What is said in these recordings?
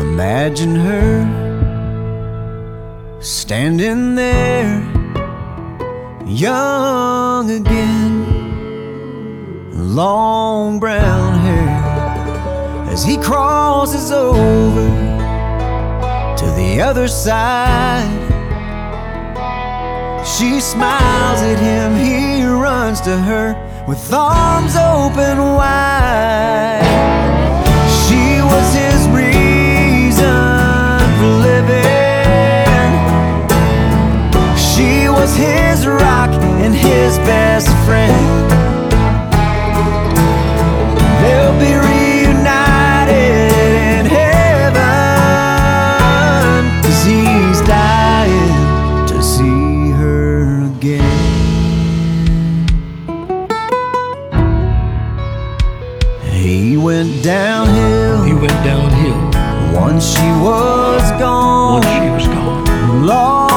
Imagine her standing there, young again, long brown hair, as he crosses over to the other side. She smiles at him, he runs to her with arms open wide. She was his reason for living. She was his rock and his best friend. He went downhill. He went downhill. Once she was gone. Once she was gone. Lord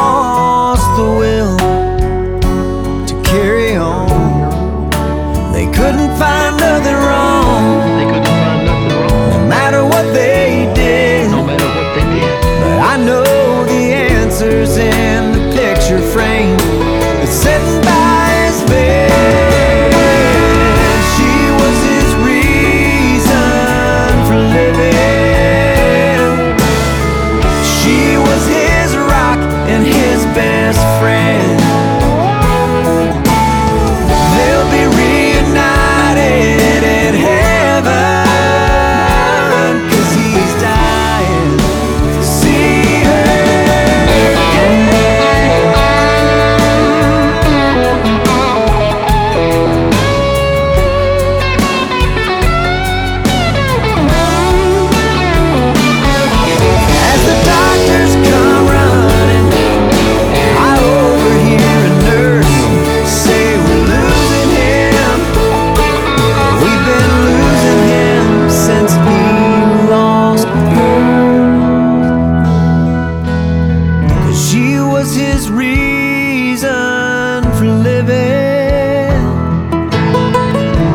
living.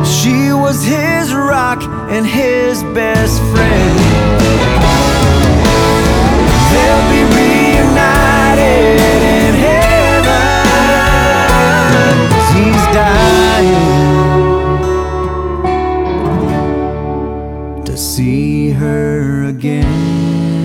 She was his rock and his best friend. They'll be reunited in heaven. He's dying to see her again.